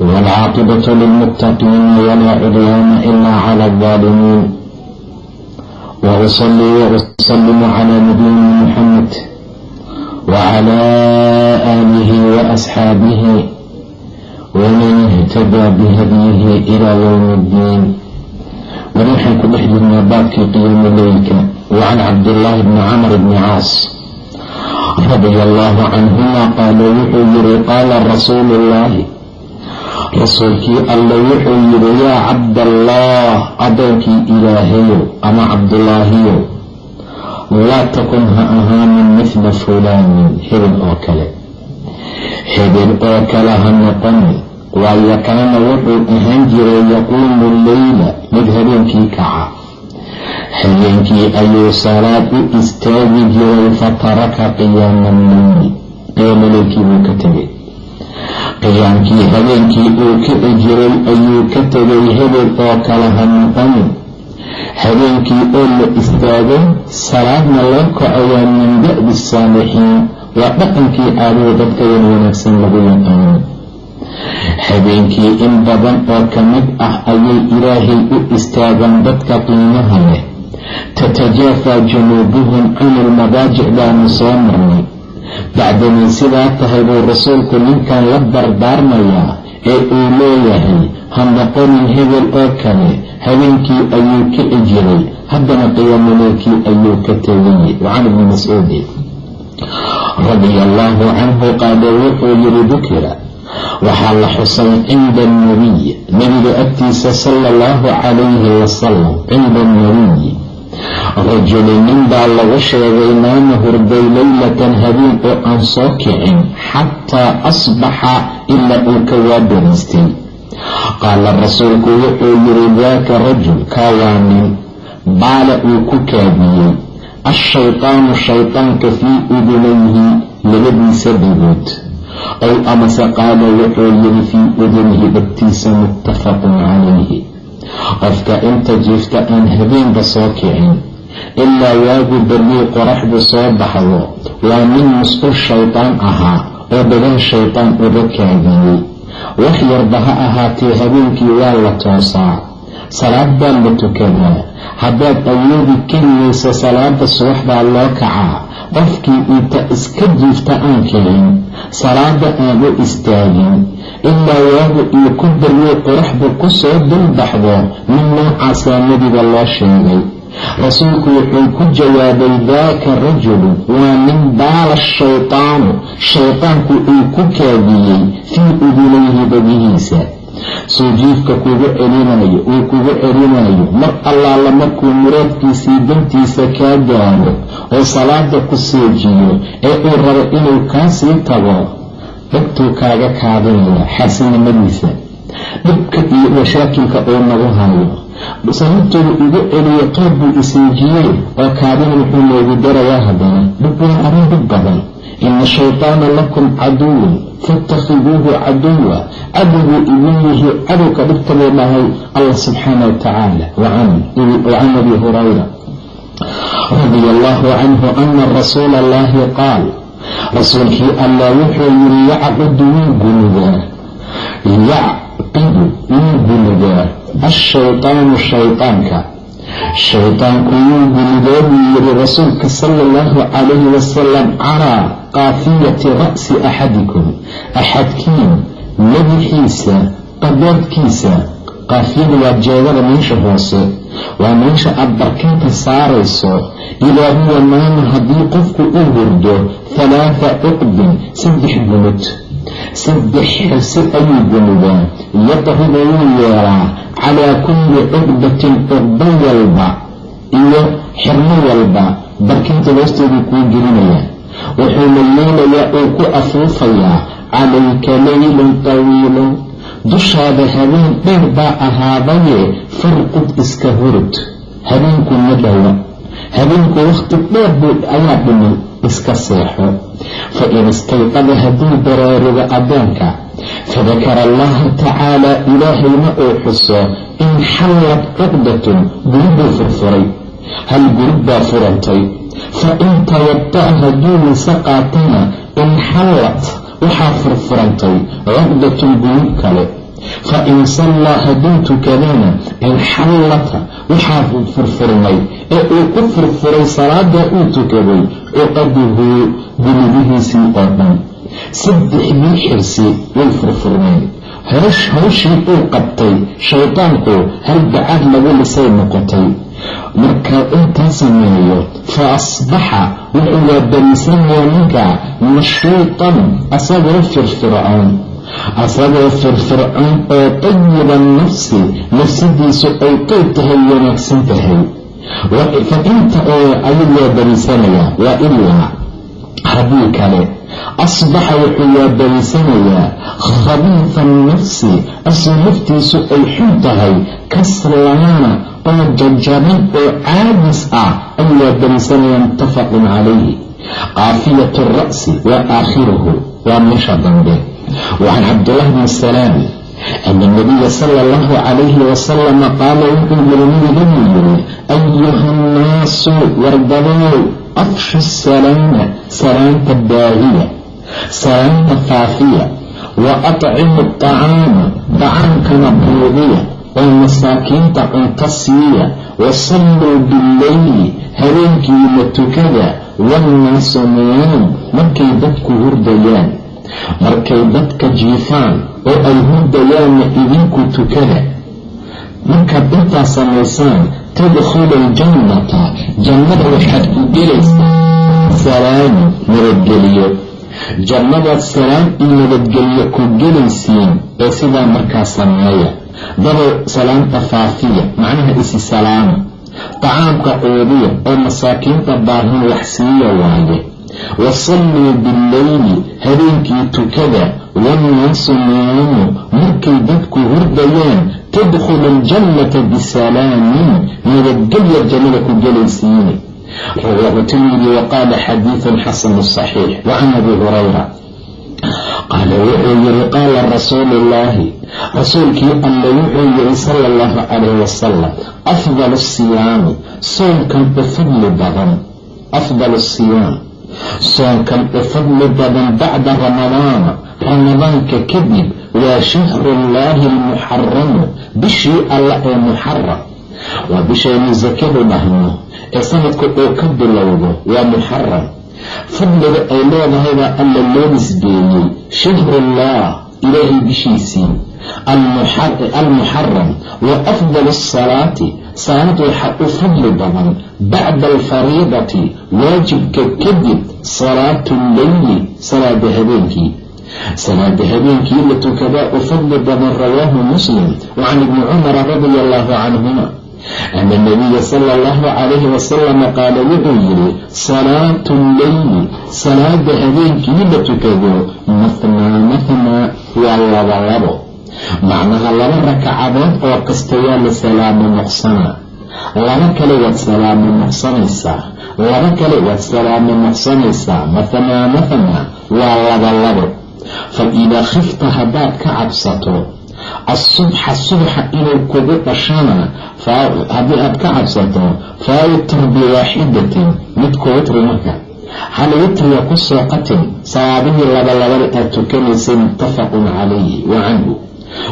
والعاقبة للمتقين ولا عدوان إلا على الظالمين وأصلي وأسلم على نبينا محمد وعلى آله وأصحابه ومن اهتدى بهديه إلى يوم الدين ونحن كل حدنا بابكي قيام الليلك وعن عبد الله بن عمرو بن عاص رضي الله عنهما قال wuxuu yiri qaala rasuulu ullaahi rasuulkii alle wuxuu yidhi yaa cabdallaah addoonkii ilaahayow ama cabdulaahiyow laa takun ha ahaanin mithla fulaanin hebel oo kale. Hebel oo kale ha noqonin waayo kaana wuxuu ahaan jiray yaquumu leyla mid habeenkii kaca. Habeenkii ayuu salaad u istaagi jiray fataraka qiyaama leyli qiyaamaleylkii buu ka tegay qiyaamkii habeenkii uu kici jiray ayuu ka tegay hebel oo kale ha noqonin habeenkii oo la istaago salaadna loo kaco waa min da'bi saalixiin waa dhaqankii caadada dadka wan wanaagsan lagu yaqaano habeenkii in badan oo ka mid ah ayay ilaahay u istaagaan dadka qiimaha leh. Tatajaafaa junuubuhum cani ilmadaajic baanu soo marnay bacdamay sidaa tahay buu rasuulku ninkan la dardaarmayaa ee uu leeyahay ha noqonin hebel oo kale habeenkii ayuu kici jiray haddana qiyaamaleelkii ayuu ka tegayay wacan ibni mascuudin radia allaahu canhu qaala wuxuu yidhi dukira waxaa la xusay cinda alnabiy nebiga agtiisa sala allahu calayhi wasalam cinda alnabiyi rajuli nin baa lagu sheegay naama hurday leylatan habeen oo aan soo kicin xataa asbaxa ilaa uu ka waabariistay qaala rasuulku wuxuu yidhi daaka rajul kaa waa nin. Baala uu ku kaadiyey ashaytaanu shaytaanka fii udunayhi labadiisa dhagood ow amase qaala wuxuu yidhi fii udunihi dhagtiisa muttafaqun calayhi qofka inta jiifta aan habeenba soo kicin ilaa waagu baryey qoraxdu soo baxdo waa nin mas'uul shaytaan ahaa oo dhagan shaytaan uga kaadiyey wax yarba ha ahaatee habeenkii waa la toosaa. Salaad baa la tukadaa. Haddaad awoodi kariyeysa salaada subax baa loo kacaa qofkii inta iska jiifta aan kicin salaada aan u istaagin ilaa waagu iyo ku baryey qoraxdu ku soo dulbaxdo nin noocaasaa nebiga loo sheegay. Rasuulku wuxuu ku jawaabay daaka rajulu waa nin baala shaytaanu shaytaanku uu ku kaadiyey fii udunayhi dhagihiisa suu jiifka kugu celinayo uu kugu celinayo mar allaala markuu muraadkiisii dantiisa kaa gaaro oo salaada ku seejiyo ee uu rabo inuu kaa sii tago dhagtuu kaaga kaadinaya xaasinimadiisa dhibka iyo mashaakilka uu nagu hayo. Sababtooda igu celiyo qayb buu iseejiyey oo kaadina wuxuu noogu darayaa haddana. Dhib waa arrin dhib badan. Ina shaytaana lakum caduwun fatakhiduuhu caduwa cadowguu idin yihi cadowka dhibta buu dhahay allah subxaana wa tacaala wacan abi hurayra radia allahu canhu ana rasuula allahi qaal rasuulkii allah wuxuu yiri yacqudu wuu gunugaa yacqidu wuu gunugaa ashaytaanu shaytaanka. Shaytaanku wuu gunugaa buu yiri rasuulka sala allahu calayhi wasalam calaa qaafiyati ra'si axadikum axadkiin madaxiisa qabaadkiisa qaafiyada waa jeedada meesha hoose. Waa meesha aad barkinta saarayso. Ilaa huwa naama haddii qofku u hurdo halaatha cuqdin saddex gunud saddex xirsi ayuu gunudaa yadribu wuu yeelaa calaa kulli cuqdatin cuqdo walba iyo xirmo walba. Barkinta hoosteeduu kuu gelinaya wuxuuna yeelayaa uu ku afuufayaa calayka leylun tawiilun dushaada habeen dheer baa ahaadaye farqud iska hurud. Habeenku ma dhowa habeenku wakhti dheer buu ayaa dhimay iska seexo. Fa in istayqada hadduu baraarugo addoonka fadakara allaha tacaala ilaahayna uu xuso in xallad cuqdatun guribuu furfuray. Hal gurib baa furantay fa in tawada'a hadduu wayse qaatana inxallat waxaa furfurantay cuqdatun gurib kale fa in sallaa hadduu tukadana inxallata waxaa furfurmay ee uu ku furfuray salaada uu tukaday cuqaduhu gulibihiisii oo dhan saddexdii xirsi way furfurmeen hawshii uu qabtay shaydaanku hal bacaad lagu lisay noqotay. Markaa intaa sameeyo fa asbaxa wuxuu waabarisanaya ninka nashiitan asagoo firfircoon. Asagoo firfircoon oo tayiba nafsi nafsadiisu ay qayb tahay wanaagsan tahay. Fa inta oo ayuu waabariisanayaa waa ilaa. Haddii kale asbaxa wuxuu waabariisanayaa khabiifa nafsi asoo naftiisu ay xun tahay kaslaana oo jajaban oo caajis ah ayuu waabariisanaya muttafaqun calayhi qaafiyat ra'si waa aakhiruhu waa meesha dambe wacan cabdillahi bni salaam ana nabiya sala allahu calayhi wasalama qaala wuxuu yiri nabiganu yiri ayuha nnaasu wardabow afshu salaama salaanta baahiya salaanta faafiya wa atcimu acaama dacaamkana buudiya oo masaakiinta cunto siiya wasalluu bileyli habeenkiina tukada wannaasu niyaam markay dadku hurdayaan. Markay dadka jiifaan oo ay hurdayaanna idinku tukada. Markaad intaa samaysaan tadkhulu aljannata jannada waxaad ku gelaysaa salaami nabadgeliyo jannadaad salaam iyo nabadgelyo ku gelaysiin ee sidaa markaa sameeya dabow salaamta faafiya macnaha isi salaama tacaamka quudiya oo masaakiinta baahan wax siiya waaye wasalluu billeyli habeenkii tukada wannaasu niyaamu markay dadku hurdayaan tadkhulu aljannata bisalaamin nabadgelya jannada ku gelaysiine rawaahu tirmidi waqaala xadiidun xasanu saxiix wacan abi hurayra qaala wuxuu yiri qaala rasuulu ullaahi rasuulkii alle wuxuu yiri sala allahu calayh wasalam afdalu siyaami soonkan u fadli badan afdalu siyaam soonkan u fadli badan bacda ramadaana ramadaanka kadib waa shahrullaahi almuxaramu bishii alla ee muxaram waa bishaynu sakadu dhahno ee sanadku uu ka bilowdo waa muxaram fadliga ay leedahay baa alla loo nisbeeyey shahrullah ilaahay bishiisii. Almuxaram wa afdal asalaati salaad waxaa u fadli badan. Bacda alfariidati waajibka kadib salaatu lleyli salaada habeenkii. Salaada habeenkii la tukadaa u fadli badan rawaahu muslim wacan ibni cumara radia allahu canhuma ana nabiya sala allahu calayhi wasalama qaala wuxuu yidhi salaatu lleyli salaada habeenkii la tukado mathnaa mathnaa waa laba labo macnaha laba rakacadood oo kasta waa la salaamo noqsanaa laba kale waad salaamo noqsanaysaa laba kale waad salaamo noqsanaysaa mathnaa mathnaa waa laba labo fa idaa khifta haddaad ka cabsato asubxa subxa inay kugu dhashana haddii aad ka cabsato fawtir biwaaxidatin mid ku witri marka. Hal witriga ku soo qatin sabaabihii labalabada aad tukanaysay muttafaqun calayhi wa canhu.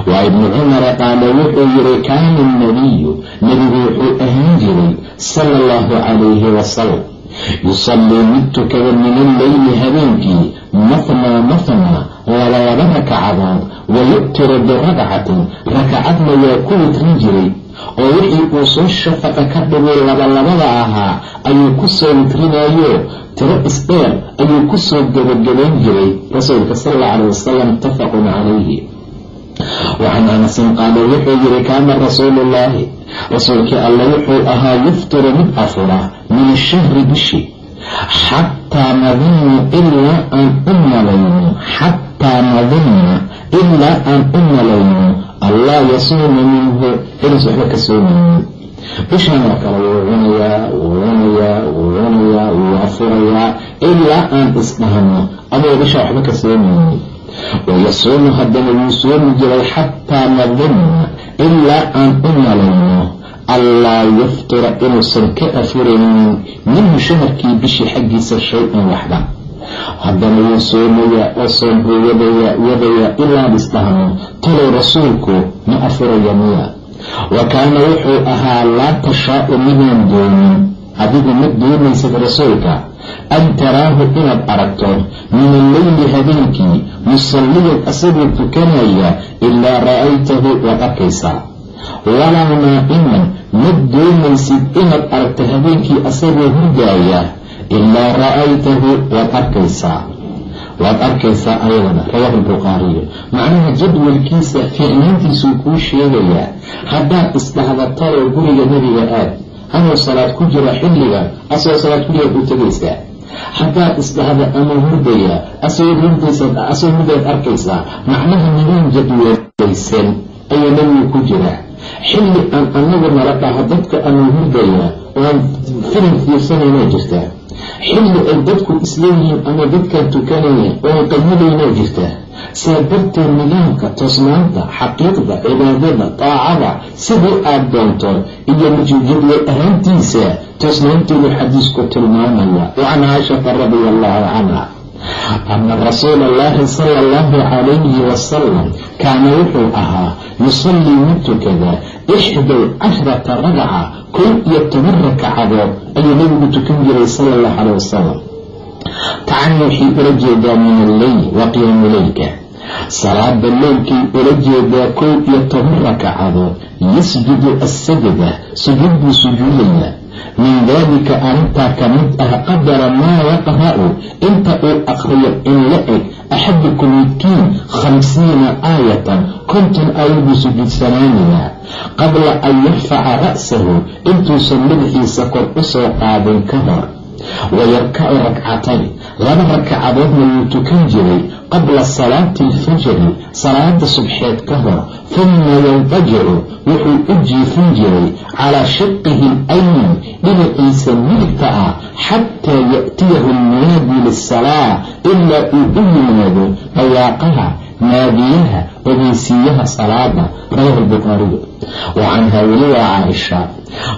Waa ibnu cumara qaala wuxuu yiri kaana alnabiyu nebigu wuxuu ahaan jiray sala allahu calayhi wasalam yusallii mid tukada min alleyli habeenkii mathnaa mathnaa labalaba rakacadood wayu'tiru birakcatin rakacadna waa ku witrin jiray oo wixii uu soo shafaqa ka dhigay labalabada ahaa ayuu ku soo witrinayo tiro isdheer ayuu ku soo gebagabayn jiray rasuulka sal alla calay wasalam muttafaqun calayhi wacan anasin qaala wuxuu yiri kaana rasuuluullaahi rasuulkii alle wuxuu ahaa yuftiru mid afura min ashahri bishi xataa nadunnu ilaa aan u malayno xataa nadunna ilaa aan u malayno allah yasuuma minhu inuusa waxba ka soomaynin bishaan oo kale wuu cunayaa wuu cunayaa wuu cunayaa wuu afurayaa ilaa aan isdhahno. Adoo bishaa waxba ka soomaynin wayasuumu haddana wuu soomi jiray xataa nadunna ilaa aan u malayno allaa yaftura inuusan ka afuraynin minhu shaharkii bishii xaggiisa shay-an waxba haddana wuu soomayaa oo soomkuu wadayaa wadayaa ilaan isdhahno talow rasuulku ma afuraya miya wa kaana wuxuu ahaa laa tashaau midaan doonin adigu ma doonaysad rasuulka an taraahu inaad aragto min alleyli habeenkii musalliyan asagoo tukanaya ilaa ra'aytahu waad arkaysaa walaa naa'iman ma doonaysid inaad aragto habeenkii asagoo hurdaaya ilaa ra'aytahu waad arkaysaa waad arkaysaa ayadana rawaahu lbukhaariyu macnaha jadwalkiisa fiicnaantiisuu kuu sheegayaa haddaad isdhahda taloo guriga nebiga aad anuu salaad ku jira xilliga asagoo salaad ku jira kuu tegaysaa haddaad isdhahda ama hurdaya asagoo hurdasasagoo hurdayaad arkaysaa macnaha nidaam jadwalaysan ayuu nebigu ku jiraa xilli aan anagu nala dhaho dadka ama hurdaya oan filim fiirsanayna jirtaa xilli ay dadku isleeyihiin ama dadkan tukanaya oan qayadaynaa jirtaa saa darteed nidaamka toosnaanta xaqiiqda cibaadada daacada sidii aad doonto iyo jadwal ahaantiisa toosnaanteedu xadiisku tilmaamaya. Wacan caaishata radia allahu canha ana rasuula allahi sala allahu calayhi wasalam kaana wuxuu ahaa yusallii mid tukada ixday cashrata ragca kow iyo toban rakacadood ayuu nabigu tukan jiray sala allahu caleyh wasalam tacani waxay ula jeedaa min alleyl wa qiyaamu leylka salaada leylkay ula jeedaa kow iyo toban rakacadood yasjudu assajada sujuud buu sujuudaya min daalika arrintaa ka mid ah qadara maa yaqra'u inta uu aqriyo in la eg axadukum midkiin khamsiina aayatan konton aayaduu sujuudsanaanayaa qabla an yarfaca ra'sahu intuusan madaxiisa kor u soo qaadin ka hor. Wayarkacu rakcatayn laba rakacadoodna wuu tukan jiray qabla salaati alfajri salaada subxeed ka hor huma yantajicu wuxuu u jiifin jiray calaa shiqihi alayman dhinaciisa midigta ah xataa ya'tiyahu almunaadi lisalaa ilaa uu u yimaado dhawaaqaha naadiyaha ogeysiiyaha salaada. Rawahu lbukhaariyu wa canhaa weli waa caaisha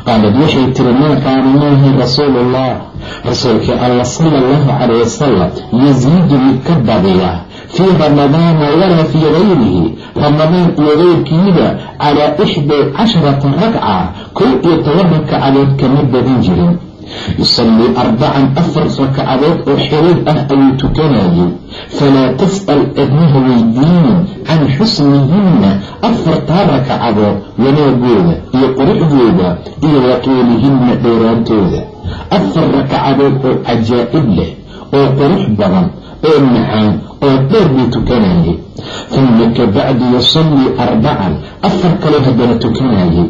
qaalad waxay tiri maa kaana maahi rasuulu ullah rasuulkii alla sala allahu calayh wasalam yasiidu mid ka badiya fii ramadaana walaa fii gayrihi ramadaan iyo keyrkiiba calaa ixday casharata ragca kow iyo toban rakacadood kama badin jirin yusallii arbacan afar rakacadood oo xiriir ah ayuu tukanayay falaa tas'al cidnaha weydiinin can xusnihinna afartaa rakacadood wanaagooda iyo quruxdooda iyo waquulihinna dheeraantooda afar rakacadood oo cajaa'ib leh oo qurux badan oo macaan oo dheer buu tukanayay. Uma kabacdu yusallii arbacan afar kaloo haddana tukanayay.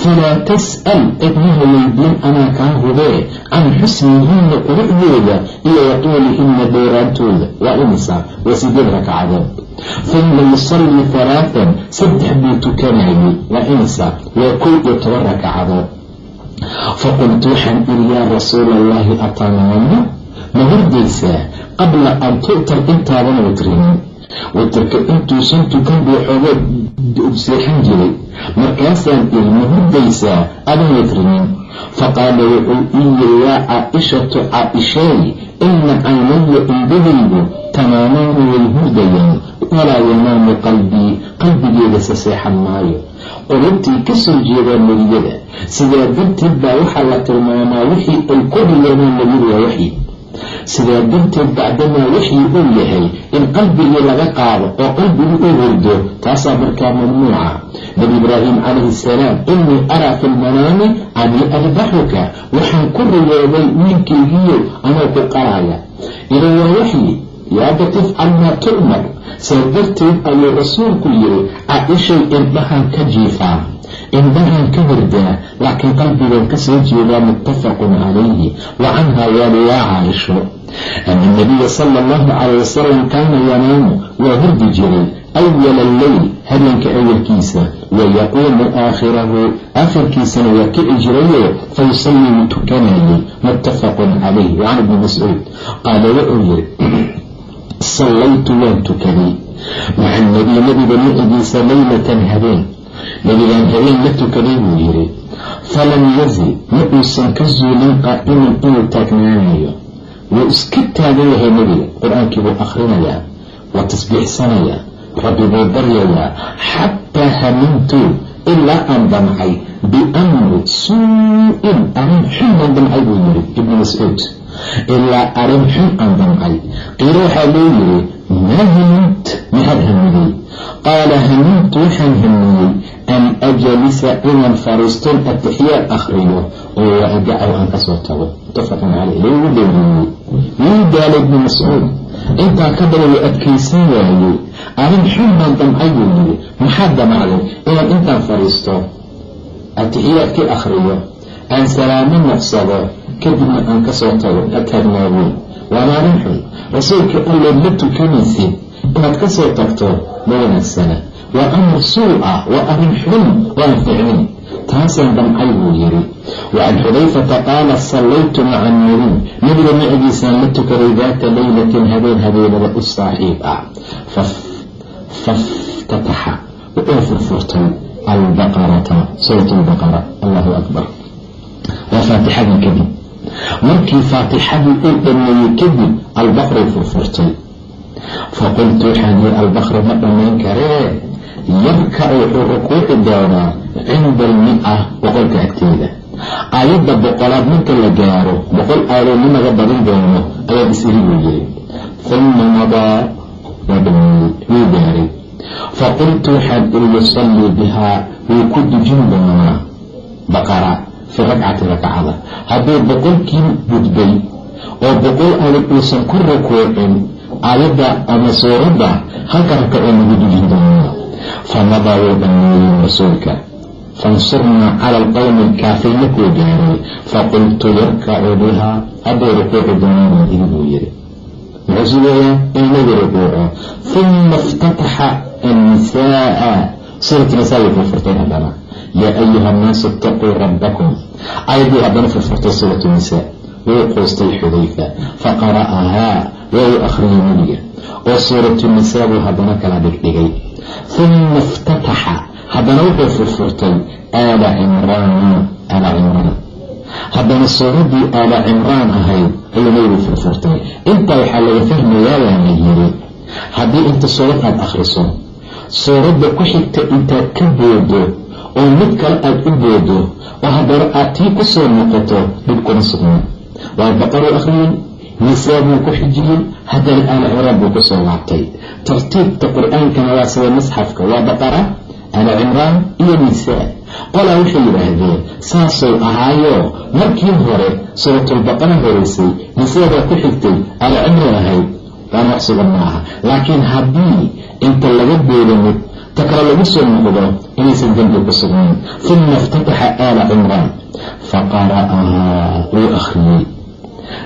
Falaa tas'al cidnaha weydiin anaa kaa hubee. Can xusnihinna quruxdooda iyo waquulihinna dheeraantooda waa imisa waa sideed rakacadood. Uma yusallii halaatan saddex buu tukanayay. Waa imisa waa kow iyo toban rakacadood. Faqultu waxaan iri yaa rasuula allahi atanaamu ma hordaysaa qabla an tu'tar intaadan witrinin witrka intuusan tukan buu xoogaa seexan jiray. Markaasaan iri ma hordaysaa adan witrinin faqaala wuxuu ii yiri yaa caaishatu caaishaay ina caynaya indhahaygu tamaamaanu way hurdayaan. Walaa yanaamu qalbii qalbigeeda se seexan maayo. Qulubtii ka soo jeedaa nebiyada sidaa darteed baa waxaa la tilmaamaa wixii ay ku riyoodaan nebiyadu waa waxyi sidaa darteed bacdamaa waxyi uu yahay in qalbigii laga qaado oo qalbigii u hurdo taasaa markaa mamnuuca. Nabi ibraahim calayhi salaam inii araa fi lmanaami anii adbaxuka. Waxaan ku riyooday wiilkaygiiyo anoo ku qaraya. Ila waa waxyi yaaba tifcal maa tu'mar saa darteed ayuu rasuulku yiri caaishay indhahan ka jiifaa indhahaan ka hordaa laakiin qalbigan ka soo jeedaa muttafaqun calayhi wa canhaa waaliyaa caaisho ana nabiya sala allahu calayh wasalam kaana yanaamu waa hurdi jiray awala alleyl habeenka awalkiisa wayaquumu aakhirahu aakhirkiisana waa kici jirayo fayusallii wuu tukanayay muttafaqun calayh wacan ibni mascuud qaala wuxuu yiri sallaytu waan tukaday maca nabiy nabiga micigiisa laylatan habeen. Nabigaan habeen la tukaday buu yidhi. Falam yazil ma uusan ka zuulin qaa'iman inuu taagnaanayo. Wuu iska taagan yahay nebiga qur'aankii buu akhrinayaa waa tasbiixsanayaa rabbi buu baryayaa xataa hamintu ilaa aan damcay biamri suu-in arrin xun baan damcay buu yidhi ibnu mascuud ilaa arrin xun aan damcay qiilo waxaa loo yidhi maa hamimt maxaad hamiday qaala hamintu waxaan hamiyey an ajalisa inaan fariiston atixiyaad akhriyo oo waadacaw aan ka soo tago mutafaqun caleyh lagu daala ibnu mascuud intaa ka badan wuu adkaysan waayey arrin xun baan damcay buu yidhi maxaad damacday inaan intaan fadhiisto atixiyaadkii akhriyo aan salaamo noqsado kadibna aan ka soo tago ataagnaabey waana arrin xun. Rasuulka allaad la tukanaysid inaad ka soo tagto ma wanaagsana waa amar suu ah waa arrin xun waan ficnin taasaan damcay buu yidhi. Wacan xudayfata qaala sallaytu maca annabiy nabiga macigiisaan la tukaday daata laylatin habeen habeenada u saaxiib ah. Faftataxa wuxuu furfurtay albaqarata suurat albaqara. Allahu akbar. Waa faatixadii kadib markii faatixadii uu dhameeyey kadib albaqray furfurtay. Faqultu waxaan yiri albaqra ma dhammayn karee? Yarkacu wuxuu rukuuci doonaa cinda almia boqolka agteeda. Aayadda boqolaad marka la gaaro boqol aadood ninaga badin doono ayaa is-iri buu yiri uma madaa waa dhameeyey wuu gaaray. Faqultu waxaan iri yusallii bihaa wuu ku dujin doonaa baqara fi ragcati rakcada hadduu boqolkii gudbay oo boqol aadood uusan ku rukuucin aayadda ama suuradda halka rakacoo nagu dujin doonaa famadaa wuu dhameeyey rasuulka. Fansurnaa cala alqowmi alkaafir markuu gaaray. Faqultu yarkacu bihaa hadduu rukuuci doonaan igi buu yiri muxuu sugayaa inagu rukuuco. Uma iftataxa annisaaa. Suurat nisaa way furfurtay haddana yaa ayuha annaasu itaquu rabbakum ayaddii haddana furfurtay suuratu nisaa wuu quustay xudayfa faqara'ahaa waa uu akhriyay nebiga oo suuratu nisaa buu haddana kala dhigdhigay uma iftataxa haddana wuxuu furfurtay aala cimraana aala cimraan haddana suuraddii aala cimraan ahayd ayuu nebigu furfurtay intaa waxaa laga fahmayaa baa la yiri haddii inta suurad aada akhriso suuradda ku xigta intaad ka boodo oo mid kale aada u boodo oo haddana aad tii ku soo noqoto dhib kuma sugna. Waa baqaruu akhriyey nisaa buu ku xijiyey haddana aala cimraan buu ku soo laabtay. Tartiibta qur'aankana waa sida masxafka waa baqara aala cimraan iyo nisaa. Qolaa waxay yidhaahdeen saasuu ahaayo markii hore suuratulbaqara horeysay nisaadaa ku xigtay aala cimraan ahayd waana wax sugan ma aha laakiin haddii inta laga boodo ta kale lagu soo noqdo inaysan dembi ku sugnayn uma iftataxa aala cimraan faqara'ahaa wuu akhriyey.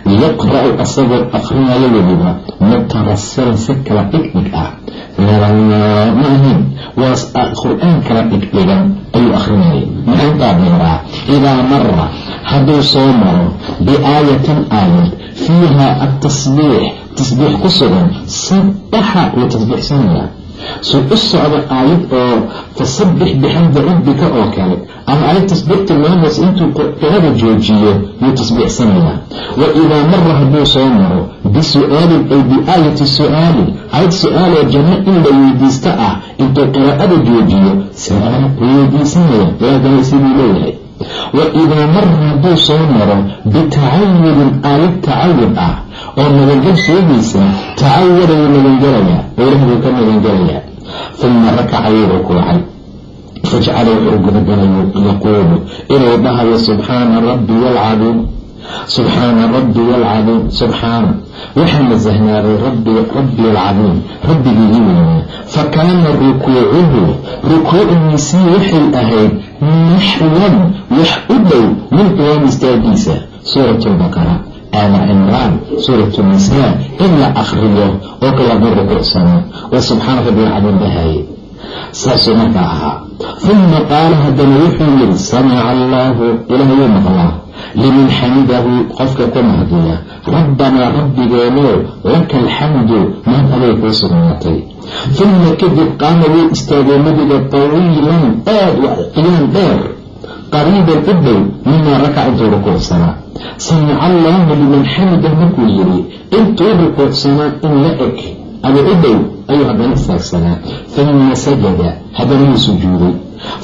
Yaqra'u asagoo akhrinayo weliba mutarasilan si kala dhigdhig ah. Ma ahayn waa qur'aan kala dhigdhigan ayuu akhrinayay maxay intaa beeraa idaa mara hadduu soo maro biaayatin aayad fiiha atasbiix tasbiix ku sugan sabaxa wuu tasbiixsanayaa suu u socdo aayad oo fasabbix bixamdi rabbika oo kale. Ama aayad tasbiix tilmaamaysa intuu qirada joojiyo yuu tasbiixsanayaa. Wa idaa mara hadduu soo maro bisu'aalin ay biaayati su'aalin aayad su'aaloo janno in la weydiisto ah intuu qiraa'ada joojiyo su'aala weydiisanaya waagana siduu leeyahay wa idaa hadduu soo maro bitacawudin aayad tacawud ah oo magangal sheegaysa tacawada wuu magangelayaa buu ka magangelayaa uma rakaca wuu rukuucay fajcala wuxuu gudagalay yaquulu inuu dhahayo subxaana rabbiya alcadiim subxaana rabbiya alcadiim subxaana waxaa nasahnaaday rabbiya alcadiim rabbigii weynaa fa kaana rukuucuhu rukuucdiisii waxay ahayd naxwan wax u dhow min qiyaam istaagiisa suurat lbaqara aala cimraan suurat nisaa in la akriyo oo kalama rukuucsano oo subxaana rabbi alcadiim dhahaye saasuu markaa ahaa uma qaala haddana wuxuu yidhi samica allaahu ilaah wuu maqlaa liman xamidahu qofka ku mahdiya rabbanaa rabbigeenow laka alxamdu mahad aday kuu sugnaatay uma kadib qaama wuu istaagay nabiga tawiilan aad qiyaam dheer qariiban u dhow mimaa rakac intuu rukuucsanaa samica allaahu liman xamidah markuu yidhi intuu rukuucsanaa in la eg ama u dhow ayuu haddana istaagsanaa uma sajada haddana wuu sujuuday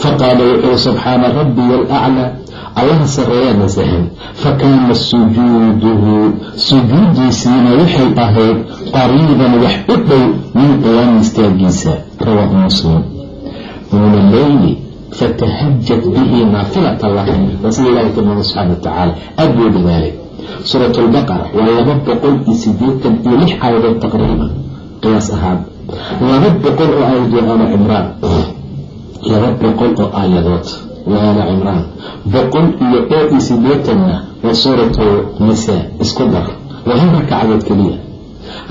faqaala wuxuu subxaana rabbiya alaclaa allaha sarreeyaa nasahan fakaana sujuuduhu sujuudiisiina waxay ahayd qariiban wax u dhow min qiyaami istaagiisa rawaahu muslim min alleyli fatahajad bihi naafilata laha sida ilahi tilmaamay subxana watacaala aad buu dadaalay suurat lbaqara waa laba boqol iyo sideetan iyo lix aayadood taqriiban qiyaas ahaan laba boqol oo aayadood aala cimraan laba boqol oo aayadood waa aala cimraan boqol iyo dhowr iyo sideetanna waa suuratu nisaa isku dar waa hal rakacadood keliya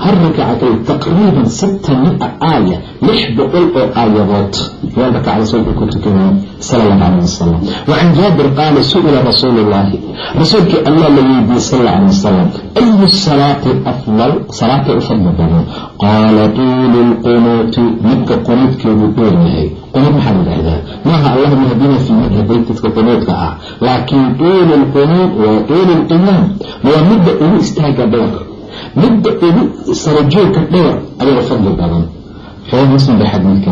hal rakaca keliya taqriiban sita mia aaya lix boqol oo aayadood waa rakaca rasuulka ku tukanayay sala caleyh wasalam wacan jaabir qaala su'ila rasuulu llaahi rasuulkii allah la weydiiyey sal alla wasalam ayu salaati afdal salaatay u badan qaala tuulu lqunuuti midka qunuudkeedu dheer yahay qunuud maxaa la dhahdaa maaha allahuma hadina fii man hadaytadka qunuudka ah laakiin tuulu lqunuud waa tuulu lqiyaam waa midda ugu istaaga dheer midda ugu sarajoogka dheer ayaa fadli badan. Xoo muslim ba xadiidka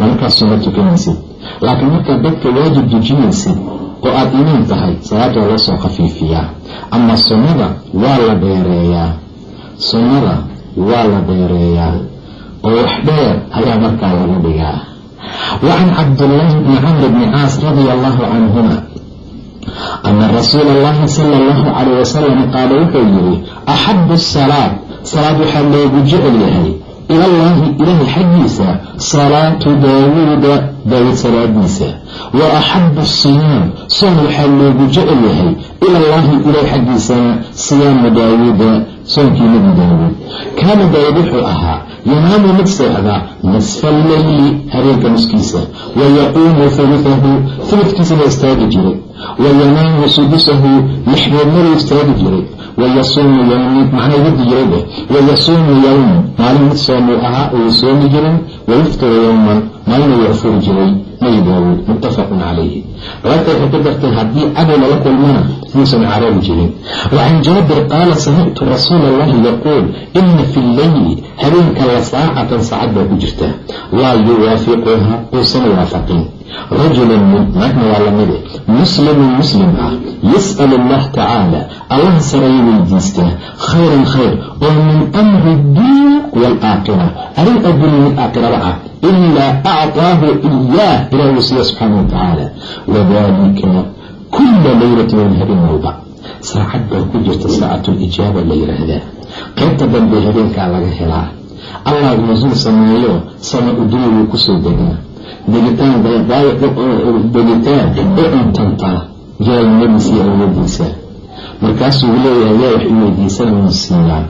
markaad sunno tukanaysid. Laakiin markaad dadka waajib dujinaysid oo aada imaan tahay salaada waa loo soo khafiifiyaa. Ama sunnada waa la dheereeyaa sunnada waa la dheereeyaa oo wax dheer ayaa markaa laga dhigaa. Wa can cabdullaahi bni camr bni caas radia allahu canhuma ana rasuula allahi sala allahu calayh wasalam qaala wuxuu yidhi axabu asalaad salaad waxaa loogu jecel yahay ilallaahi ilaahay xaggiisa salaatu daawuuda daawuud salaadiisa wa axabu asiyaam soon waxaa loogu jecel yahay ilallaahi ilaahay xaggiisana siyaamu daawuuda soonkii nebi daawuud kaana daawuud wuxuu ahaa yanaamu mid seexda nisfa alleyli habeenka nuskiisa wa yaquumu hulufahu hulufkiisana istaagi jiray wa yanaamu sudusahu lixdeednadu istaagi jiray wayasuumu yowmi macnaa wadi jiraybe wayasuumu yowman maalin mid soomuu ahaa uu soomi jiray wayuftiru yowman maalin uu afuri jiray nabi daawuud muttafaqun calayhi riwaayadka waxay ku dartay haddii cadow lala kulmana yuusan carari jirin wacan jaabir qaala samictu rasuula allahi yaquul ina fi lleyli habeenka la saacatan saacad baa ku jirta laa yuwaafiquha uusan waafaqin rajulun min naagna waa lamide muslimun muslim ah yas'al allah tacaala allaha saraya weydiistaa khayran khayr oo min amri dunya waalaakhira arrin addunya mid aakhirada ah ilaa acطaahu iyaah ilah uu siiya subxaana wa tacaala wadalika kula leylati min habeen walba saacad baa ku jirta saacatu lijaaba la yiraahdaa qaybta dambe habeenkaa laga helaa allah nusuul sameeyo sama udunya wuu ku soo degaa. Degitaan degitaan u cuntantaa jaalnimadiisa iyo awladiisa markaasuu leeyahay yaa wax iweydiisana wuu siiyaa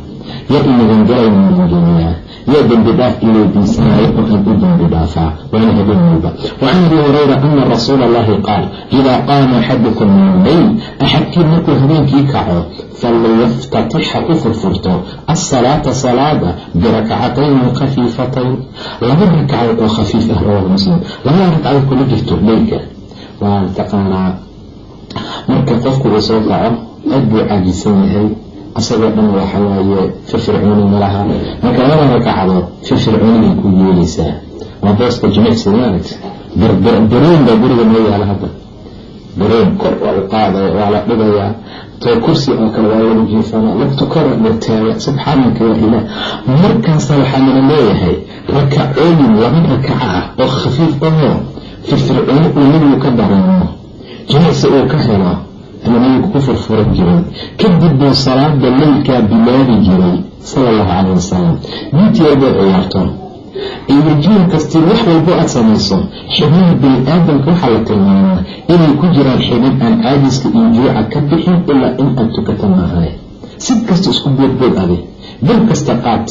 yaa imagangalayn magangeliyaa yaa dembi dhaaf iweydiisanaayo oo aan u dembi dhaafaa waana habeen walba wacan abi hurayra ana rasuula allahi qaal idaa qaama axadukum min alleyl axadkii markuu habeenkii kaco falyaftatix ku furfurto asalaata salaada birakcatayni khafiifatayn. Laba rakcadood oo khafiif ah rawaahu muslim? Labada ragcadood kula jirto leylka waa taqaanaa. Marka qofku uu soo kaco aad buu caajisan yahay asagoo dhan waxawaaye firfircooni malaha marka labada rakacadood firfircoonibay ku yeelaysaa waa booska jimicsi maaragt baroon baa guriga noo yaalla hadda. Baroon kor waa u qaadaya waa la dhigayaa. Too kursi oo kale waa lagu jiifana lafta kora la taaga subxaanaka yaa markaasa waxaa nala leeyahay rakacooyin laba rakaca ah oo khafiif ahoo firfircooni uu nabigu ka dareemo. Jimicsi uu ka helo nabigu ku furfuran jiray. Kadib buu salaada leylkaa bilaabi jiray sala allahu calayh wasalam diintii walbood ciyaarto iyo jiil kastii wax walbo aad samayso. Xibnaha bini aadamka waxaa la tilmaamaa inay ku jiraan xibin aan caadiska iyo juuca ka bixin ilaa in aad tukata maahane sid kasta isku boodbood adi bil kasta qaad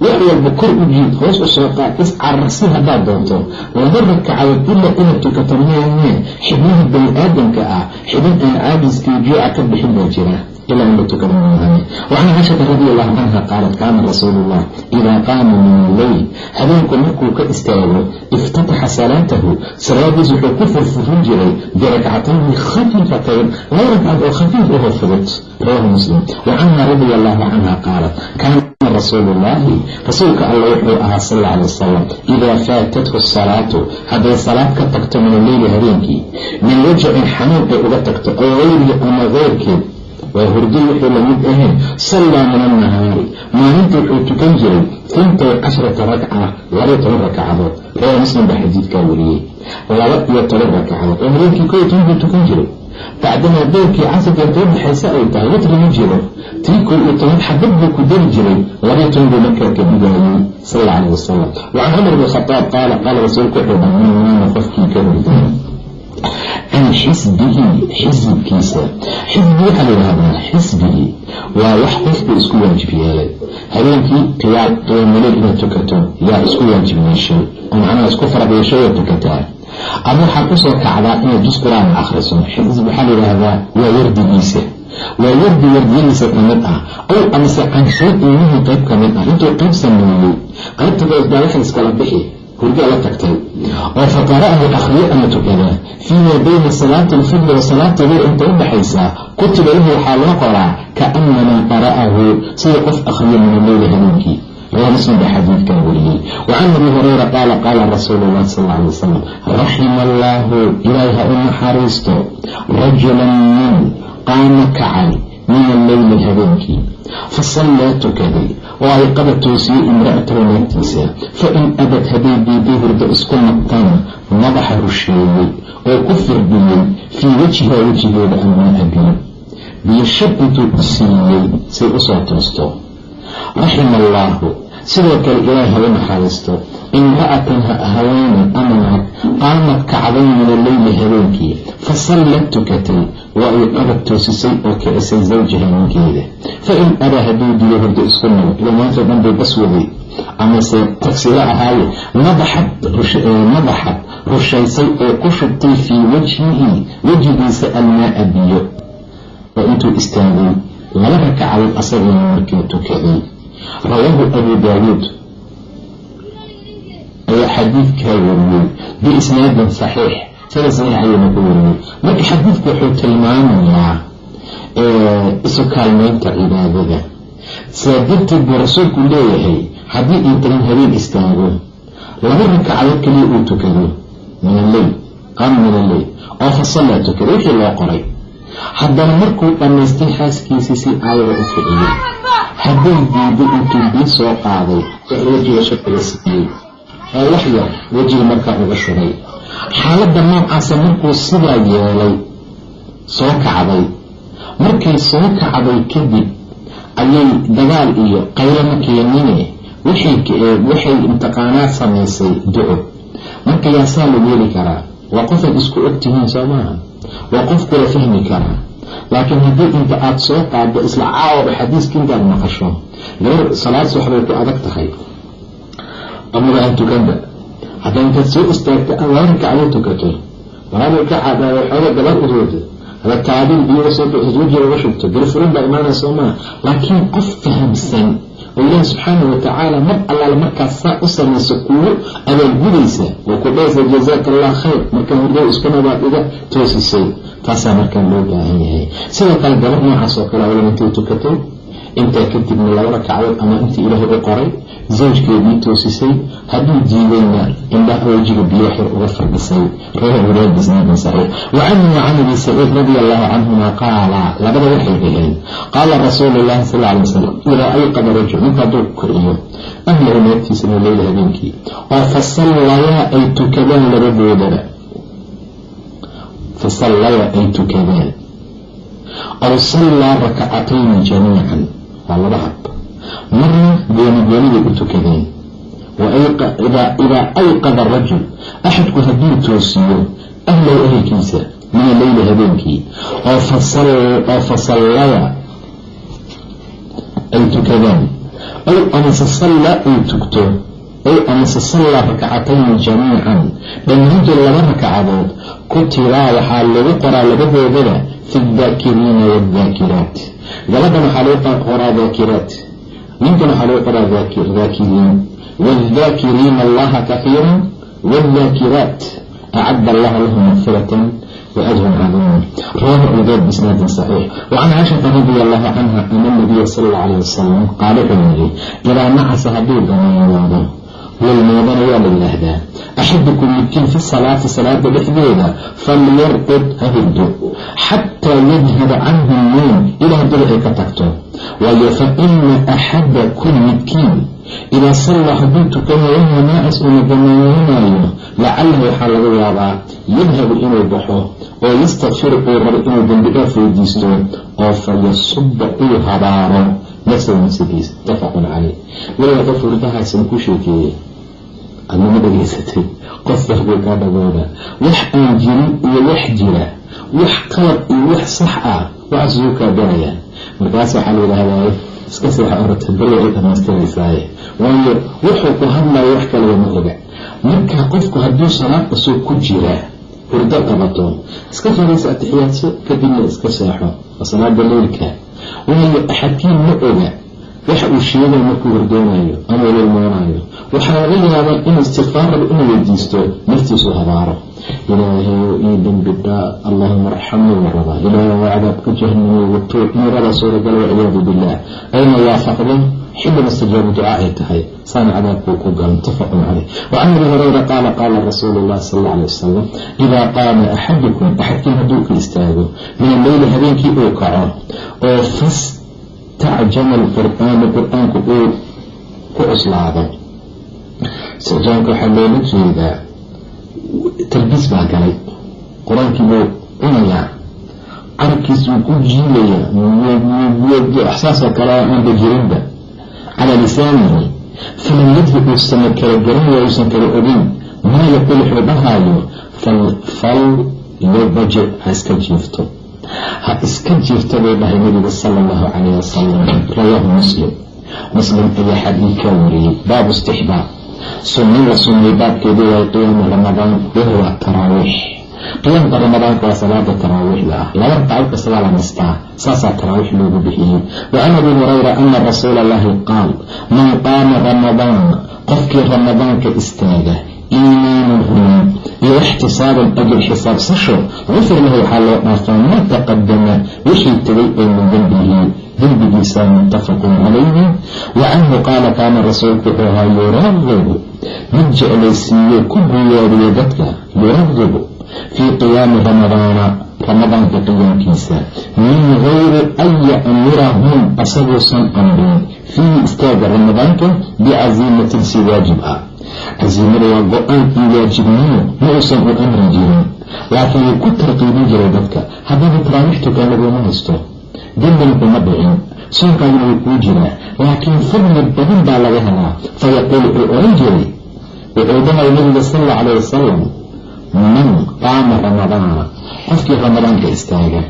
wax walba kor u jiid hoos u soo qaad is cararsi haddaad doonto. Laba rakacadood ilaa inaad tukato maahane xibnaha bini aadamka ah xibin aan caadiska iyo juuca ka bixin baa jira ilaa in la tukada maahane wacan radi allahu canha qaalat kaana rasuulu ullah idaa qaama min alleyl habeenku markuu ka istaago iftataxa salaatahu salaadiis wuxuu ku furfurin jiray birakcatayni khafiifatayn laba ragcad oo khafiif ahoo fudud rawahu muslim wa canha radia allahu canha qaalat kaana rasuulu ullaahi rasuulka alla wuxuu ahaa sal alla alay wasalam idaa faatathu salaatu hadday salaad ka tagto min alleyli habeenkii min wajacin xanuun ay uga tagto oo gayrihi ama keyrkeed waa wuxuu la mid ahayn. Sallaa min annahaari maalinta wuxuu tukan jiray intay casharata ragca labaiyo toban rakacadood rawa muslim baa xadiidkaa wariyey laba iyo toban rakacadood oo habeenkii ko iyo toban tukan jiray. Bacdamaa beerkii casarka intoo baxaysa ay tahay watri ma jiro. Tii koo iyo toban xabad buu ku dari jiray labaiyo toban buu markaa ka dhigaayey sal alla alayh wasalam wacan cumar bn khadaab qaala qaala rasuulku wuxuu dhamaan qofkii ka hurday can xisbihi xisibkiisa xisbi waxaa la yidhahdaa xisbigii waa wax qofku isku waajib yeelay. Habeenkii qiyaam qiyaamuleyl inaad tukato yaa isku waajib oo macnaha isku faraq yeeshay tukataa ama waxaad ku soo kacdaa inaad jus qur'aan akhriso xisb waxaa la yidhaahdaa waa wardigiisa. Waa wardi wardiyadiisa ka mid ah ow amase canshuur ilmihii qayb ka mid ah intuu qayb sameeyey qaybta baa waxa iskala bixi hurgaa la tagtay. Oo faqara'ahu akhriyo ama tukadaa fiima bayna salaati alfidli wa salaati duur inta u dhaxaysaa kutiba lahu waxaa loo qoraa kaanamaa qara'ahu. Sida qof akhriyo min alleyli habeenkii. Rawa muslim baa xadiidkan wariyey. Abi hurayra qaala qaala rasuulu llahi sal wasalam raxima allaahu ilaahay ha u naxariisto. Rajulan nin qaama kacay min alleyli habeenkii fasallaa tukaday oo ay qaba toosiyey imra'atahu naagtiisa fa in abad hadday diiday hurdo isku nabtana madaxa rusheeyey oo ku firdhiyey fii wajhiha wejigeeda almaa biyo biyo shab intuu u siiyey say u soo toosto raxima allaahu sidoo kale ilaahay ha u naxariisto. Imra'atan haweenan ama naag qaamad kacday min alleyli habeenkii. Fasallad tukatay waa ay qabad toosisay oo kicisay zawjaha ninkeeda. Fa in abaa hadduu diyo hurdo isku nabo ila maanta dhan bay bas waday. Amase tagsila ahaaye madaxad rushaysay oo ku shubtay fii wajhihi wejigiisa almaa biyo. Oo intuu istaagay. Laba rakacadood asagana markii tukaday rawaahu abu daawuud ayaa xadiidkaa wariyey. Biisnaadin saxiix. Sida saxiix ayuuna ku wariyey. Marka xadiidku wuxuu tilmaamayaa isu kaalmeynta cibaadada. Sidaa darteed buu rasuulku leeyahay haddii intayn habeen istaago laba rakacadood keliya uu tukado. Min alleyl qaama min alleyl oo fasallaa tukada. Wixii loo qoray haddana markuu dhammaystay xaaskiisii si aayada u kiciyey hadday diiday intuu bii soo qaaday wejiga shakiga siiyey oo wax yar wejiga markaa uga shubay. Xaaladda noocaasa markuu sidaa yeelay soo kacday. Markay soo kacday kadib ayay dagaal iyo qaylama keenine waxay imtiqaanaad samaysay duco. Marka yaasaa lagu heli karaa waa qofaad isku og tihiin maaha. Waa qof kula fahmi karaa laakiin haddii inta aada soo qaado isla caawaba xadiiska intaad maqasho gabar salaad waxbay ku adag tahay. Amaba aan tukanba haddaa intaad soo istaagta awaarinka ada tukato ka caadaada xooga gabar urooda hada taadin biyo soo bixis wejiga uga shubto garfurin baa imaanaya soo maa laakiin qof fahamsan ilaahi subxaana watacaala mar allaale markaas saa u samayso kuwo abaalgudaysa oo ku dhaysa jazaaka allah khayr. Markaa hurdo iskunabaad iga toosisay taasaa markaa loo baahan yahay. Sidoo kale gabar noocaas oo kale awlan intay tukatay intaa kadibna laba rakacadood ama intii ilaahay u qoray zawjkeedii toosisay hadduu diidayna indhaha wejiga biyo xir uga fadhisay. Bisnaadin saxiix wacanhu wacan abi saciid radia allahu canhuma qaala labada waxay dhaheen qaala rasuulu llahi sal alay wasalam idaa ayqada rajul ninka hadduu koriyo ahlahu naagtiisa min leyla habeenkii. Oo fasallayaa ay tukadaan labadoodaba fasallayaa ay tukadaan aw sallaa rakacatayni jamiican waa laba hab marna goonigooniday u tukadeen. Idaa ayqada rajul. Axadku hadduu toosiyo ahlow ehelkiisa min alleyli habeenkii. Oo fasallaya ay tukadaan ow amase sallaa ay tugto ow amase sallaa rakcatayni jamiican. Dhammaantood laba rakacadood kutibaa waxaa lagu qoraa labadoodaba fi daakiriina wadaakiraat gabadhan waxaa lagu qoraa daakiraat ninkan waxaa lagu qoraa daakiriin wاdaakiriina allaha kafiira wاdaakiraat acad allaha lahu maqfirata وأجر عظيم رواه الباب بإسناد صحيح وعن عائشة رضي الله عنها أن النبي صلى الله عليه وسلم قال حمي إذا نعس axadakum midkiin fi salaati salaada dhexdeeda falyarqud ha hurdo xataa yadhaba canhu lnoom ilaa haddada ay ka tagto waayo fa ina axadakum midkiin idaa salla hadduu tukanayaha naacas una damaanyanaayo lacalahu waxaa laga yaabaa yadhabu inuu baxo oo yastakfiru uu rabo inuu dembi dhaaf weydiisto oo fayasuba uu habaaro nafsahu nafsigiis tafaqun caleyh weligaa qofka hurdahaasana ku sheekeeyey adnama dhegaysatay qof darbay kaa dhagooda wax aan jirin iyo wax jira wax qalab iyo wax sax ah waxaas ugu kaadanayaan markaas waxaa la yidhaahdaa iska seexa orata beriga ay dhamaystiraysaaye waayo wuxuu ku hadlayo wax kaleba ma oga. Marka qofku hadduu salaad asoo ku jira hurdo qabato iska fariisa atixiyaadso kadibna iska seexo salaada leylka. Waayo axadkiin ma oga waxa uu sheegay markuu hurdoonayo ama lilmoonayo waxaa laga yaabaa inuu istikfaar rabo inuu weydiisto naftiisu habaaro. Ilaahayo ii dembidhaa allahuma arxamni rabaa. Ilaahay cadaabka jahanami wato nuurada suuragal walciyaadu billaah. Ayna waafaqdo xilli mustajaabu ducaa ay tahay. Saana cadaabkuu ku galo mutafaqun caleyh wacan abi hurayra qaala qaala rasuulu llahi sal alay wasalam idaa qaama axadukum axadkiin hadduu ka istaago min alleyli habeenkii uu kaco oo fastacjama alqur'aanu qur'aanku uu ku cuslaado sicjaanka waxaa loola jeedaa talbiis baa galay qur'aankii buu cunayaa carabkiisuu ku jiilayaa saasoo kale aanba jirinba calaa lisaanihi falam yadri uusana kala garanaya uusan kala ogeyn maa yaquul wuxuu dhahaayo fal yobajic ha iska jiifto ha iska jiifto bay dhahay nabiga sala allahu calayh wasalam rawaahu muslim. Muslim ayaa xadiidkaa wariyey. Baabu istixbaab. Sunni la sunnay baabkeedu waa qiyaamu ramadaan wahuwa taraawiix qiyaamka ramadaanka waa salaada taraawiixda ah. Laba waa la nastaa. Saasaa taraawiix loogu bixiyey. Wa can abi hurayra ana rasuula allahi qaal man qaama ramadaana qofkii ramadaanka istaaga iimaanan ruman iyo ixtisaaban ajir xisaabsasho gufir lahu waxaa loo dhaafaa maa taqadama wixii tegay oo min dembihi dembigiisa muttafaqun calayhi wa canhu qaala kaana rasuulku wuxuu ahaa yuraqibu mid jeclaysiiyo ku buyaadiyo dadka yuraqibu fii qiyaami ramadaana ramadaanka qiyaamkiisa min gayri an ya'murahum asaguusan amrin fiihi istaaga ramadaanka bicasiimatin si waajib ah casiimada waa go'aan iyo waajibnimo ma uusan u amri jirin. Laakiin wuu ku tarqiibin jiray dadka haddaba taraawiix tukaan haysto dembina dhicin. Soonkaaguna wuu kuu jiraa. Laakiin fadli badan baa laga helaa. Fayaquul wuxuu oran jiray wuxuu dhahay nabiga sal alla calayh wasalam man qaama ramadaana qofkii ramadaanka istaaga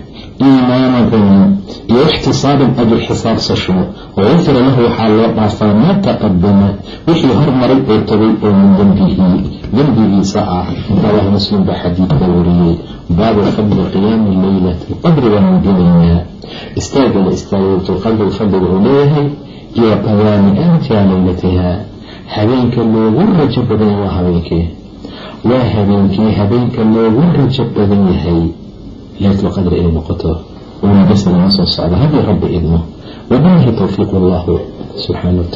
iimaanan rumin iyo ixtisaaban ajir xisaabsasho gufira lahu waxaa loo dhaafaa maa taqadama wixii hormaray oo tagay oo min dembihi dembigiisa ah rawaahu muslim baa xadiidka wariyey baabu fadli qiyaami leylati lqadri waanu gelaynaa. Istaaga la istaagaytulqadri fadliga uu leeyahay iyo qiyaami aantiha leylatiha habeenka loogu rajo badan waa habeenkii. Waa habeenkii habeenka loogu rajo badan yahay leylatulqadri ay noqoto waana bas lama soo socda haddii rabbi idmo wabilahi towfiiq wallahu subxaana wa